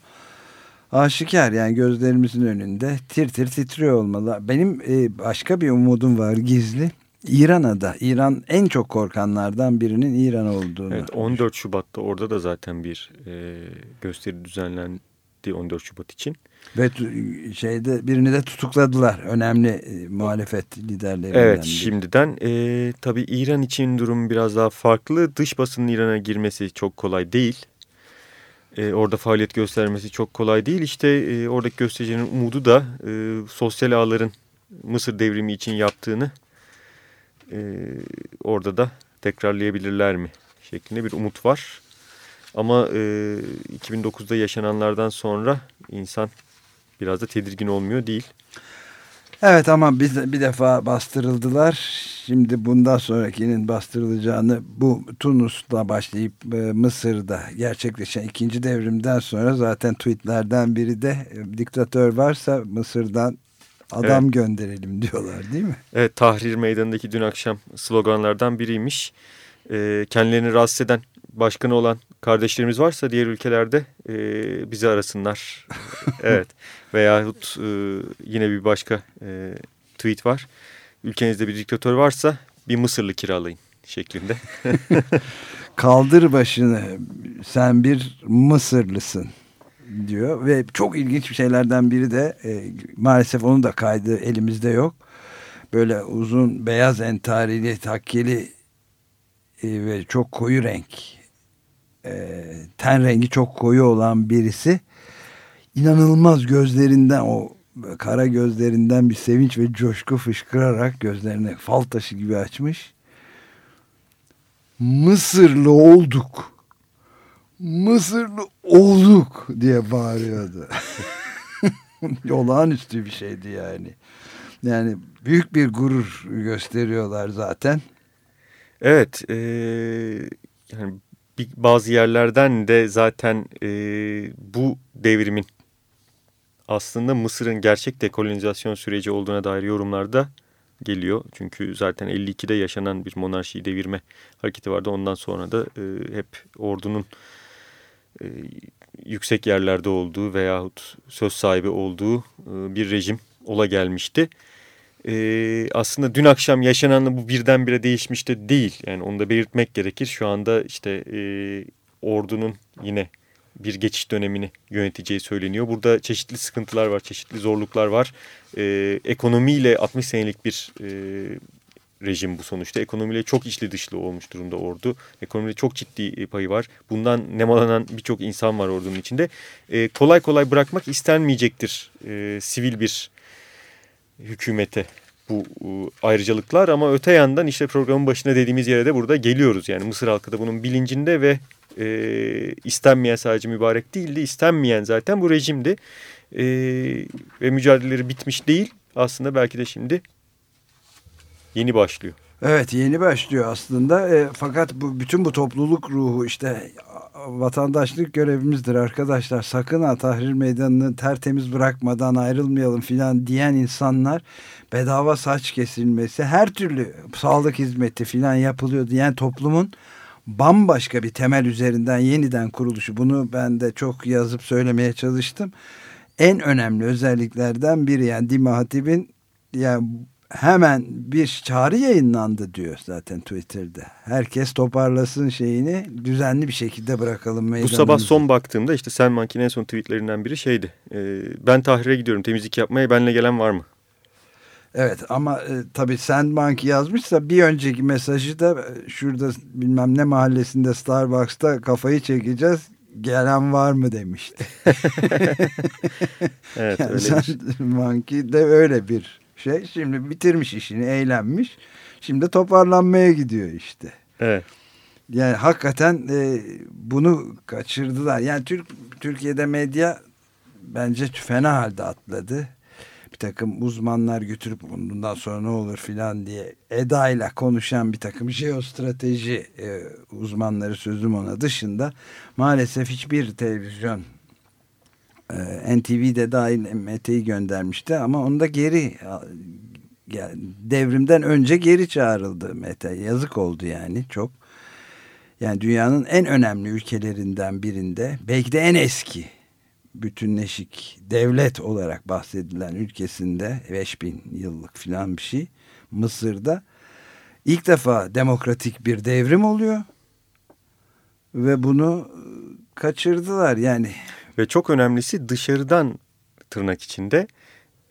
aşikar yani gözlerimizin önünde tir tir titriyor olmalı. Benim e, başka bir umudum var gizli. İran'a da İran en çok korkanlardan birinin İran olduğunu. Evet 14 Şubat'ta orada da zaten bir e, gösteri düzenlendi 14 Şubat için. Ve şeyde birini de tutukladılar. Önemli e, muhalefet liderlerinden. Evet biri. şimdiden e, tabii İran için durum biraz daha farklı. Dış basının İran'a girmesi çok kolay değil. E, orada faaliyet göstermesi çok kolay değil. İşte e, oradaki göstericilerin umudu da e, sosyal ağların Mısır devrimi için yaptığını e, orada da tekrarlayabilirler mi şeklinde bir umut var. Ama e, 2009'da yaşananlardan sonra insan biraz da tedirgin olmuyor değil. Evet ama bir, bir defa bastırıldılar. Şimdi bundan sonrakinin bastırılacağını bu Tunus'ta başlayıp e, Mısır'da gerçekleşen ikinci devrimden sonra zaten tweetlerden biri de e, diktatör varsa Mısır'dan adam Evet. gönderelim diyorlar değil mi? Evet Tahrir Meydanı'ndaki dün akşam sloganlardan biriymiş. Ee, kendilerini rahatsız eden başkanı olan kardeşlerimiz varsa diğer ülkelerde e, bizi arasınlar. evet veyahut e, yine bir başka e, tweet var. Ülkenizde bir diktatör varsa bir Mısırlı kiralayın şeklinde. Kaldır başını sen bir Mısırlısın diyor ve çok ilginç bir şeylerden biri de e, maalesef onun da kaydı elimizde yok. Böyle uzun beyaz entarili takkeli e, ve çok koyu renk e, ten rengi çok koyu olan birisi inanılmaz gözlerinden o kara gözlerinden bir sevinç ve coşku fışkırarak gözlerini fal taşı gibi açmış. Mısırlı olduk. Mısırlı olduk diye bağırıyordu. Olağanüstü bir şeydi yani. Yani büyük bir gurur gösteriyorlar zaten. Evet e, yani bazı yerlerden de zaten e, bu devrimin aslında Mısır'ın gerçek dekolonizasyon süreci olduğuna dair yorumlarda geliyor. Çünkü zaten 52'de yaşanan bir monarşiyi devirme hareketi vardı. Ondan sonra da e, hep ordunun e, yüksek yerlerde olduğu veyahut söz sahibi olduğu e, bir rejim ola gelmişti. E, aslında dün akşam yaşananla bu birdenbire değişmiş de değil. Yani onu da belirtmek gerekir. Şu anda işte ordunun yine bir geçiş dönemini yöneteceği söyleniyor. Burada çeşitli sıkıntılar var, çeşitli zorluklar var. E, ekonomiyle 60 senelik bir e, rejim bu sonuçta. Ekonomiyle çok içli dışlı olmuş durumda ordu. Ekonomide çok ciddi payı var. Bundan nemalanan birçok insan var ordunun içinde. E, kolay kolay bırakmak istenmeyecektir e, sivil bir hükümete bu e, ayrıcalıklar ama öte yandan işte programın başına dediğimiz yere de burada geliyoruz. Yani Mısır halkı da bunun bilincinde ve e, istenmeyen sadece mübarek değildi. istenmeyen zaten bu rejimdi. E, ve mücadeleleri bitmiş değil. Aslında belki de şimdi yeni başlıyor. Evet yeni başlıyor aslında. E, fakat bu bütün bu topluluk ruhu işte vatandaşlık görevimizdir arkadaşlar. Sakın ha Tahrir Meydanı'nı tertemiz bırakmadan ayrılmayalım filan diyen insanlar bedava saç kesilmesi her türlü sağlık hizmeti filan yapılıyor diyen toplumun bambaşka bir temel üzerinden yeniden kuruluşu. Bunu ben de çok yazıp söylemeye çalıştım. En önemli özelliklerden biri yani Dima Hatip'in yani hemen bir çağrı yayınlandı diyor zaten Twitter'da. Herkes toparlasın şeyini düzenli bir şekilde bırakalım Bu meydanımızı. sabah son baktığımda işte Selman'kin en son tweetlerinden biri şeydi. E, ben Tahrir'e gidiyorum temizlik yapmaya benle gelen var mı? Evet ama e, tabii Sandbank yazmışsa bir önceki mesajı da e, şurada bilmem ne mahallesinde Starbucks'ta kafayı çekeceğiz. gelen var mı demişti. Evet Yani öyle sen. Monkey de öyle bir şey. Şimdi bitirmiş işini, eğlenmiş. Şimdi toparlanmaya gidiyor işte. Evet. Yani hakikaten e, bunu kaçırdılar. Yani Türk Türkiye'de medya bence fena halde atladı. Bir takım uzmanlar götürüp bundan sonra ne olur filan diye Eda ile konuşan bir takım jeostrateji e, uzmanları sözüm ona dışında maalesef hiçbir televizyon NTV'de dahil Mete'yi göndermişti ama onda geri devrimden önce geri çağrıldı Mete. Yazık oldu yani çok. Yani dünyanın en önemli ülkelerinden birinde belki de en eski bütünleşik devlet olarak bahsedilen ülkesinde 5000 yıllık filan bir şey Mısır'da ilk defa demokratik bir devrim oluyor ve bunu kaçırdılar yani. Ve çok önemlisi dışarıdan tırnak içinde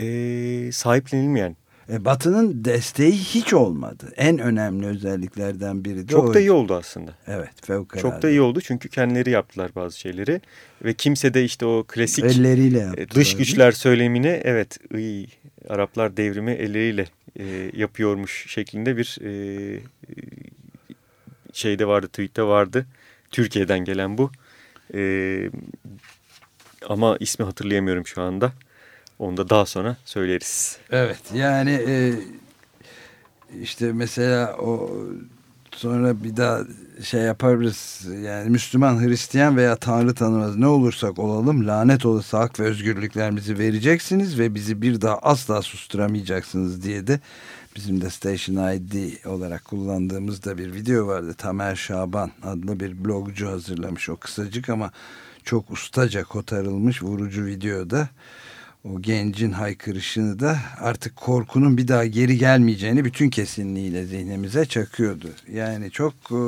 e, sahiplenilmeyen. E, Batı'nın desteği hiç olmadı. En önemli özelliklerden biri de Çok o. da iyi oldu aslında. Evet fevkalade. Çok da iyi oldu çünkü kendileri yaptılar bazı şeyleri. Ve kimse de işte o klasik Elleriyle e, yaptılar. dış güçler söylemine evet iyi, Araplar devrimi elleriyle e, yapıyormuş şeklinde bir e, şeyde vardı, tweette vardı. Türkiye'den gelen bu. E, ama ismi hatırlayamıyorum şu anda. Onu da daha sonra söyleriz. Evet yani e, işte mesela o sonra bir daha şey yaparız yani Müslüman, Hristiyan veya Tanrı tanımaz ne olursak olalım lanet olası hak ve özgürlüklerimizi vereceksiniz ve bizi bir daha asla susturamayacaksınız diye de bizim de Station ID olarak kullandığımız da bir video vardı. Tamer Şaban adlı bir blogcu hazırlamış o kısacık ama çok ustaca kotarılmış vurucu videoda o gencin haykırışını da artık korkunun bir daha geri gelmeyeceğini bütün kesinliğiyle zihnimize çakıyordu. Yani çok e,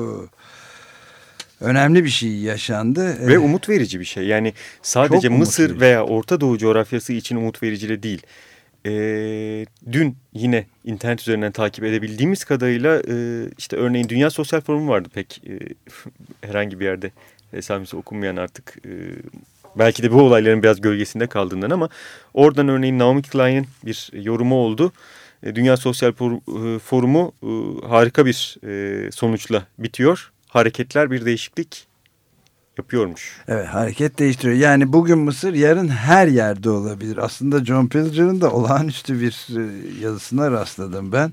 önemli bir şey yaşandı. Ve E, umut verici bir şey. Yani sadece Çok Mısır verici. veya Orta Doğu coğrafyası için umut verici de değil. E, dün yine internet üzerinden takip edebildiğimiz kadarıyla e, işte örneğin Dünya Sosyal Forumu vardı pek e, herhangi bir yerde esamesi okunmayan artık e, belki de bu olayların biraz gölgesinde kaldığından ama oradan örneğin Naomi Klein'in bir yorumu oldu. E, Dünya Sosyal e, Forumu e, harika bir sonuçla bitiyor. Hareketler bir değişiklik yapıyormuş. Evet hareket değiştiriyor. Yani bugün Mısır yarın her yerde olabilir. Aslında John Pilger'ın da olağanüstü bir yazısına rastladım ben.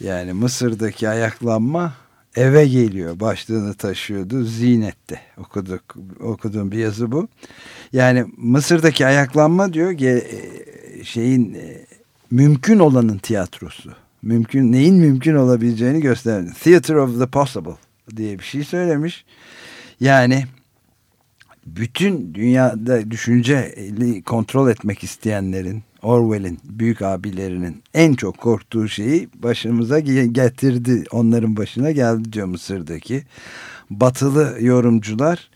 Yani Mısır'daki ayaklanma eve geliyor. Başlığını taşıyordu. Zinet'te okuduk, okuduğum bir yazı bu. Yani Mısır'daki ayaklanma diyor ge- e, şeyin e, mümkün olanın tiyatrosu. Mümkün neyin mümkün olabileceğini gösteren Theater of the Possible diye bir şey söylemiş. Yani bütün dünyada düşünceyi kontrol etmek isteyenlerin Orwell'in büyük abilerinin en çok korktuğu şeyi başımıza ge- getirdi. Onların başına geldi diyor Mısır'daki. Batılı yorumcular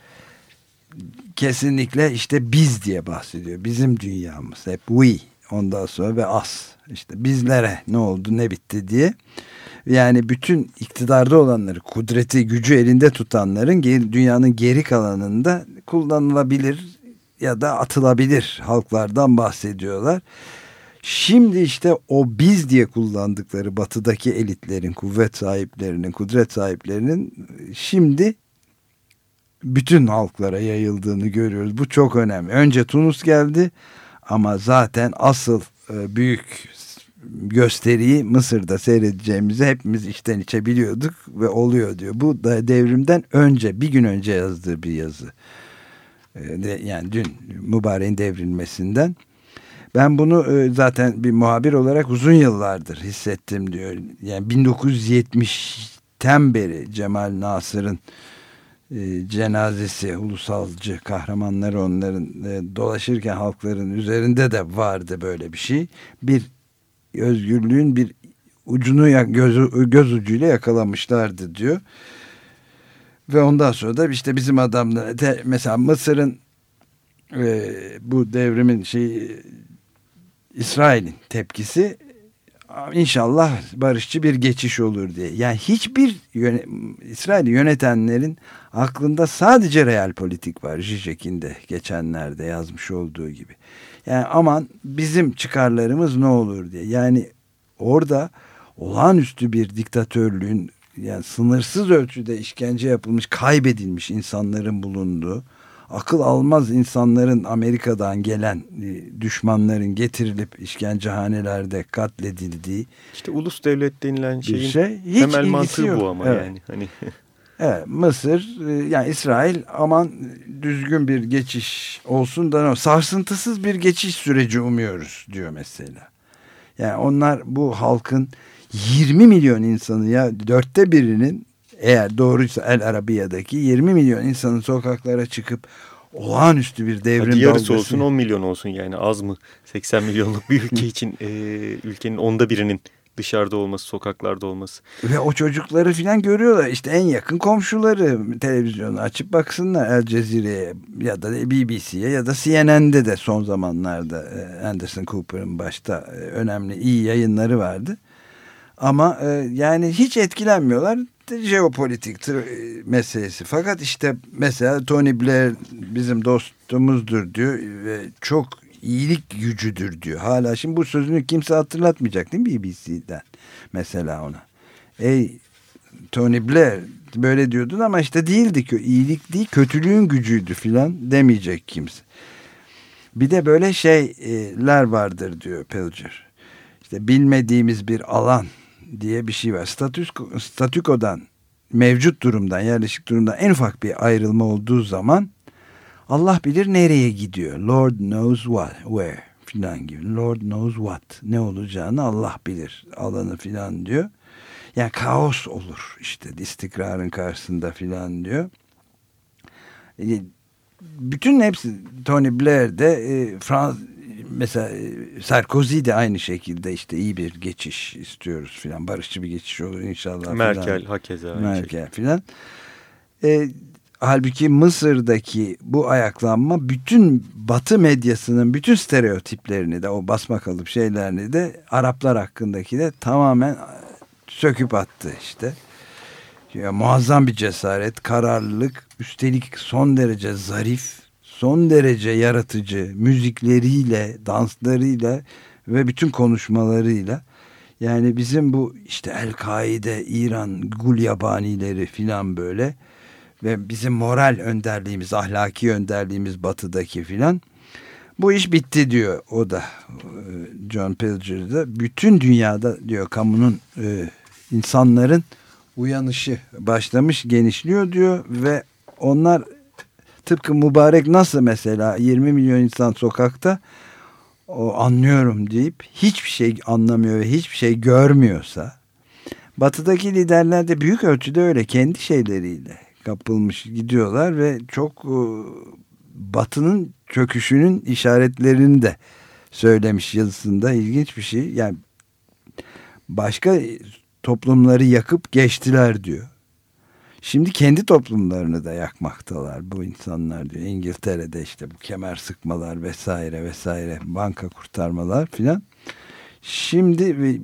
kesinlikle işte biz diye bahsediyor. Bizim dünyamız hep we ondan sonra ve us. İşte bizlere ne oldu ne bitti diye. Yani bütün iktidarda olanları, kudreti, gücü elinde tutanların dünyanın geri kalanında kullanılabilir ya da atılabilir halklardan bahsediyorlar. Şimdi işte o biz diye kullandıkları batıdaki elitlerin, kuvvet sahiplerinin, kudret sahiplerinin şimdi bütün halklara yayıldığını görüyoruz. Bu çok önemli. Önce Tunus geldi ama zaten asıl e, büyük gösteriyi Mısır'da seyredeceğimizi hepimiz içten içe biliyorduk ve oluyor diyor. Bu da devrimden önce bir gün önce yazdığı bir yazı. E, de- Yani dün mübareğin devrilmesinden. Ben bunu e, zaten bir muhabir olarak uzun yıllardır hissettim diyor. Yani 1970'ten beri Cemal Nasır'ın e, cenazesi ulusalcı kahramanları onların e, dolaşırken halkların üzerinde de vardı böyle bir şey. Bir özgürlüğün bir ucunu gözü, göz ucuyla yakalamışlardı diyor. Ve ondan sonra da işte bizim adamlar mesela Mısır'ın e, bu devrimin şey İsrail'in tepkisi inşallah barışçı bir geçiş olur diye. Yani hiçbir yöne, İsrail'i yönetenlerin aklında sadece real politik var. Zizek'in de geçenlerde yazmış olduğu gibi. Yani aman bizim çıkarlarımız ne olur diye. Yani orada olağanüstü bir diktatörlüğün yani sınırsız ölçüde işkence yapılmış, kaybedilmiş insanların bulunduğu, akıl almaz insanların Amerika'dan gelen e, düşmanların getirilip işkencehanelerde katledildiği İşte ulus devlet denilen şeyin şey. Hiç temel mantığı yok. bu ama Evet. yani. Hani Evet, Mısır e, yani İsrail aman düzgün bir geçiş olsun da sarsıntısız bir geçiş süreci umuyoruz diyor mesela. Yani onlar bu halkın 20 milyon insanı ya dörtte birinin eğer doğruysa El Arabiya'daki 20 milyon insanın sokaklara çıkıp olağanüstü bir devrim hadi yarısı dalgası- olsun 10 milyon olsun yani az mı? 80 milyonluk bir ülke için e, ülkenin onda birinin dışarıda olması, sokaklarda olması. Ve o çocukları falan görüyorlar. İşte en yakın komşuları televizyonu açıp baksınlar El Cezire'ye ya da BBC'ye ya da CNN'de de son zamanlarda e, Anderson Cooper'ın başta e, önemli iyi yayınları vardı. Ama e, yani hiç etkilenmiyorlar jeopolitik e, meselesi. Fakat işte mesela Tony Blair bizim dostumuzdur diyor ve çok iyilik gücüdür diyor. Hala şimdi bu sözünü kimse hatırlatmayacak değil mi BBC'den mesela ona. Ey Tony Blair böyle diyordun ama işte değildi ki iyilik değil kötülüğün gücüydü filan demeyecek kimse. Bir de böyle şeyler vardır diyor Pilger. İşte bilmediğimiz bir alan diye bir şey var. Statüko, statükodan mevcut durumdan yerleşik durumdan en ufak bir ayrılma olduğu zaman Allah bilir nereye gidiyor. Lord knows what, where filan gibi. Lord knows what. Ne olacağını Allah bilir alanı filan diyor. Yani kaos olur işte istikrarın karşısında filan diyor. E, Bütün hepsi Tony Blair de e, mesela e, Sarkozy de aynı şekilde işte iyi bir geçiş istiyoruz filan barışçı bir geçiş olur inşallah. Merkel hakeza aynı şey. Merkel filan. E, halbuki Mısır'daki bu ayaklanma bütün Batı medyasının bütün stereotiplerini de o basma kalıp şeylerini de Araplar hakkındaki de tamamen söküp attı işte. Ya, muazzam bir cesaret, kararlılık, üstelik son derece zarif, son derece yaratıcı müzikleriyle, danslarıyla ve bütün konuşmalarıyla. Yani bizim bu işte El-Kaide, İran, Gul yabanileri filan böyle ve bizim moral önderliğimiz, ahlaki önderliğimiz batıdaki filan. Bu iş bitti diyor o da e, John Pilger'da. Bütün dünyada diyor kamunun e, insanların uyanışı başlamış genişliyor diyor ve onlar tıpkı mübarek nasıl mesela 20 milyon insan sokakta o anlıyorum deyip hiçbir şey anlamıyor ve hiçbir şey görmüyorsa batıdaki liderler de büyük ölçüde öyle kendi şeyleriyle kapılmış gidiyorlar ve çok e, batının çöküşünün işaretlerini de söylemiş yazısında ilginç bir şey. Yani başka toplumları yakıp geçtiler diyor. Şimdi kendi toplumlarını da yakmaktalar bu insanlar diyor. İngiltere'de işte bu kemer sıkmalar vesaire vesaire banka kurtarmalar filan. Şimdi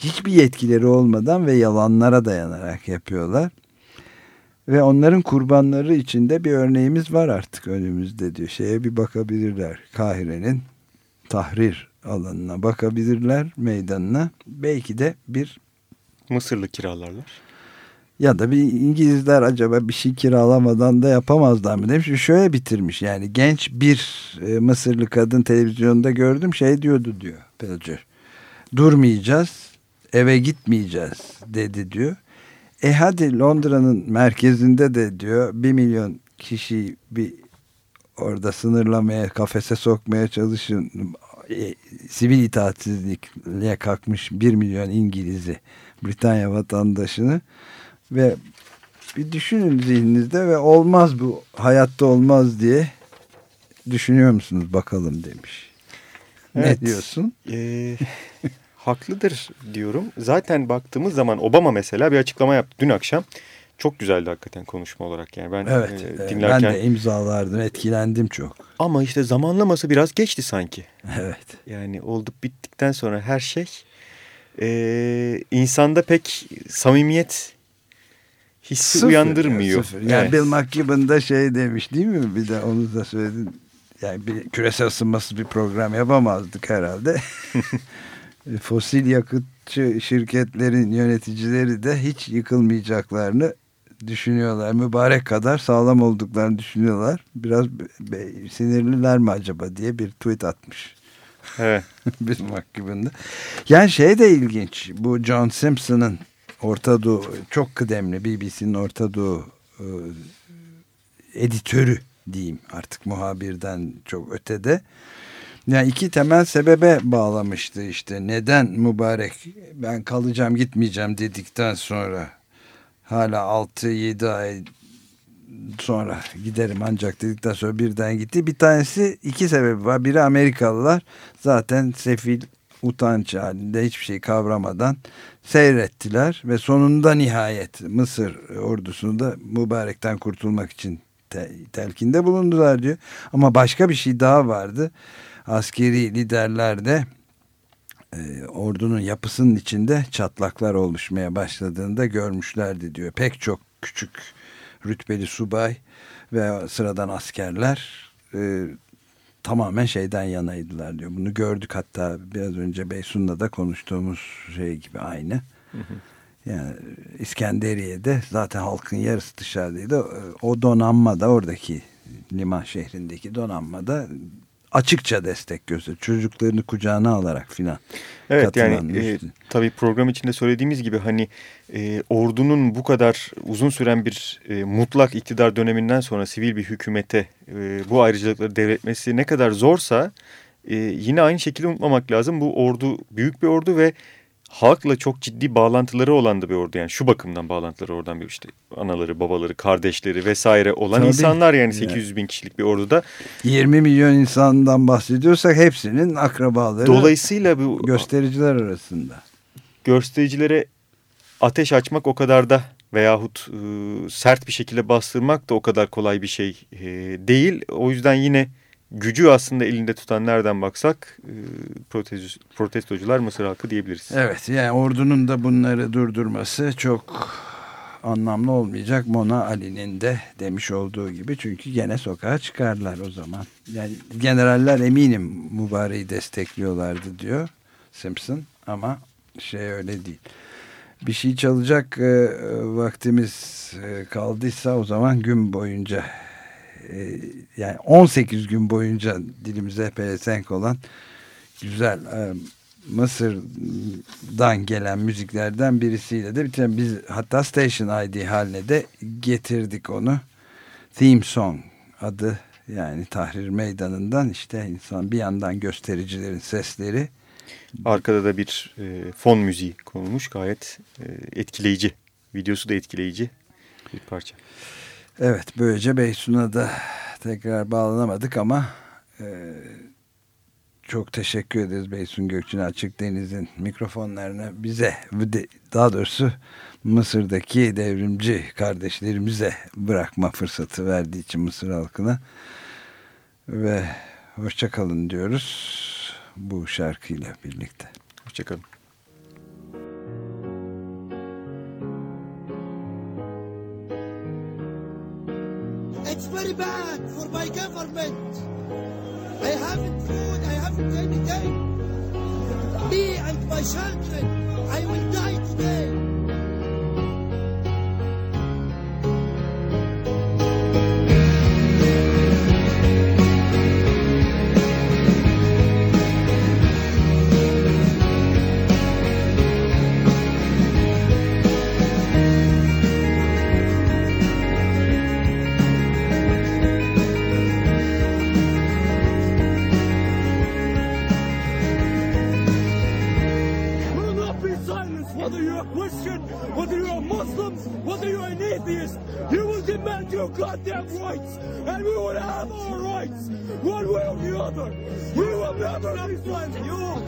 hiçbir yetkileri olmadan ve yalanlara dayanarak yapıyorlar. Ve onların kurbanları içinde bir örneğimiz var artık önümüzde diyor. Şeye bir bakabilirler. Kahire'nin tahrir alanına bakabilirler meydanına. Belki de bir Mısırlı kiralarlar. Ya da bir İngilizler acaba bir şey kiralamadan da yapamazlar mı demiş. Şöyle bitirmiş yani genç bir e, Mısırlı kadın televizyonda gördüm şey diyordu diyor Pilger. Durmayacağız eve gitmeyeceğiz dedi diyor. E hadi Londra'nın merkezinde de diyor bir milyon kişi bir orada sınırlamaya kafese sokmaya çalışın e, sivil itaatsizlikle kalkmış bir milyon İngiliz'i Britanya vatandaşını ve bir düşünün zihninizde ve olmaz bu hayatta olmaz diye düşünüyor musunuz bakalım demiş. Evet. Ne diyorsun? Ee, haklıdır diyorum. Zaten baktığımız zaman Obama mesela bir açıklama yaptı dün akşam. Çok güzeldi hakikaten konuşma olarak yani ben Evet. e, dinlerken. Ben de imzalardım etkilendim çok. Ama işte zamanlaması biraz geçti sanki. Evet. Yani olup bittikten sonra her şey e, insanda pek samimiyet hissi Sıfır uyandırmıyor. ya, sıfır. Yani Evet. Bill McKibben da şey demiş değil mi? Bir de onu da söyledin. Yani bir küresel ısınması bir program yapamazdık herhalde. Fosil yakıtçı şirketlerin yöneticileri de hiç yıkılmayacaklarını düşünüyorlar. Mübarek kadar sağlam olduklarını düşünüyorlar. Biraz sinirliler mi acaba diye bir tweet atmış. Evet. Bill McKibben'de. Yani şey de ilginç. Bu John Simpson'ın Orta Doğu çok kıdemli BBC'nin Orta Doğu e, editörü diyeyim artık muhabirden çok ötede. Yani iki temel sebebe bağlamıştı işte. Neden mübarek ben kalacağım gitmeyeceğim dedikten sonra hala 6-7 ay sonra giderim ancak dedikten sonra birden gitti. Bir tanesi iki sebebi var. Biri Amerikalılar zaten sefil utanç halinde hiçbir şey kavramadan seyrettiler ve sonunda nihayet Mısır ordusunu da mübarekten kurtulmak için te- telkinde bulundular diyor. Ama başka bir şey daha vardı. Askeri liderler de e, ordunun yapısının içinde çatlaklar oluşmaya başladığında görmüşlerdi diyor. Pek çok küçük rütbeli subay ve sıradan askerler e, tamamen şeyden yanaydılar diyor. Bunu gördük hatta biraz önce Beysun'la da konuştuğumuz şey gibi aynı. Yani İskenderiye'de zaten halkın yarısı dışarıdaydı. O donanmada oradaki liman şehrindeki donanmada açıkça destek gösteriyor. Çocuklarını kucağına alarak filan. Evet yani e, tabii program içinde söylediğimiz gibi hani e, ordunun bu kadar uzun süren bir e, mutlak iktidar döneminden sonra sivil bir hükümete e, bu ayrıcalıkları devretmesi ne kadar zorsa e, yine aynı şekilde unutmamak lazım. Bu ordu büyük bir ordu ve halkla çok ciddi bağlantıları olan da bir ordu. Yani şu bakımdan bağlantıları oradan bir işte anaları, babaları, kardeşleri vesaire olan Tabii. insanlar yani Yani. 800 bin kişilik bir orduda. 20 milyon insandan bahsediyorsak hepsinin akrabaları Dolayısıyla bu göstericiler arasında. göstericilere ateş açmak o kadar da veyahut e, sert bir şekilde bastırmak da o kadar kolay bir şey e, değil. O yüzden yine gücü aslında elinde tutan nereden baksak e, protestocular Mısır halkı diyebiliriz. Evet yani ordunun da bunları durdurması çok anlamlı olmayacak. Mona Ali'nin de demiş olduğu gibi çünkü gene sokağa çıkarlar o zaman. Yani generaller eminim mübareği destekliyorlardı diyor Simpson ama şey öyle değil. Bir şey çalacak e, vaktimiz e, kaldıysa o zaman gün boyunca e, yani 18 gün boyunca dilimize pelesenk olan güzel e, Mısır'dan gelen müziklerden birisiyle de bitirelim. Biz hatta Station ID haline de getirdik onu. Theme Song adı yani Tahrir Meydanı'ndan işte insan bir yandan göstericilerin sesleri Arkada da bir e, fon müziği konulmuş gayet e, etkileyici. Videosu da etkileyici bir parça. Evet böylece Beysun'a da tekrar bağlanamadık ama e, çok teşekkür ederiz Beysun Gökçin Açık Deniz'in mikrofonlarını bize daha doğrusu Mısır'daki devrimci kardeşlerimize bırakma fırsatı verdiği için Mısır halkına ve hoşçakalın diyoruz bu şarkıyla birlikte. Hoşçakalın. For my government. I haven't food, I haven't anything. Me and my children, I will die today. Muslim, whether you're an atheist. You will demand your goddamn rights, and we will have our rights, one way or the other. We will never be silenced. You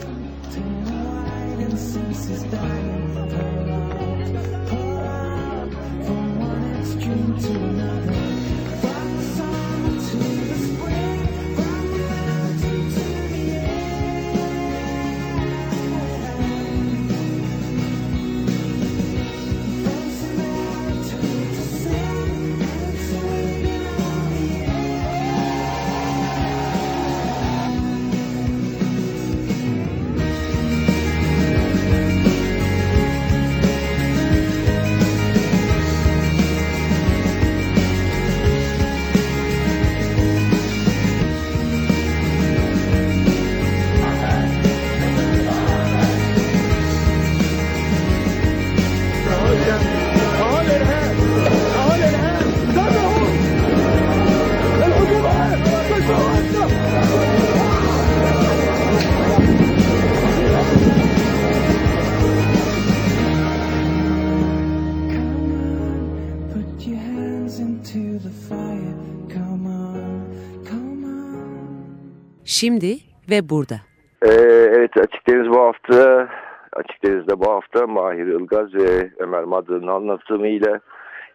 Şimdi ve burada. Ee, evet Açık Deniz bu hafta Açık Deniz'de bu hafta Mahir Ilgaz ve Ömer Madra'nın anlatımıyla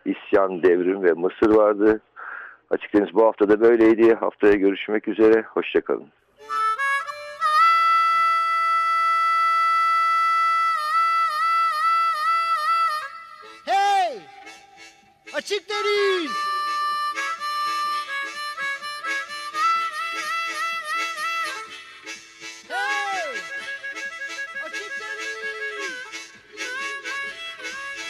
İsyan, Devrim ve Mısır vardı. Açık Deniz bu hafta da böyleydi. Haftaya görüşmek üzere. Hoşçakalın. Hey! Açık deniz!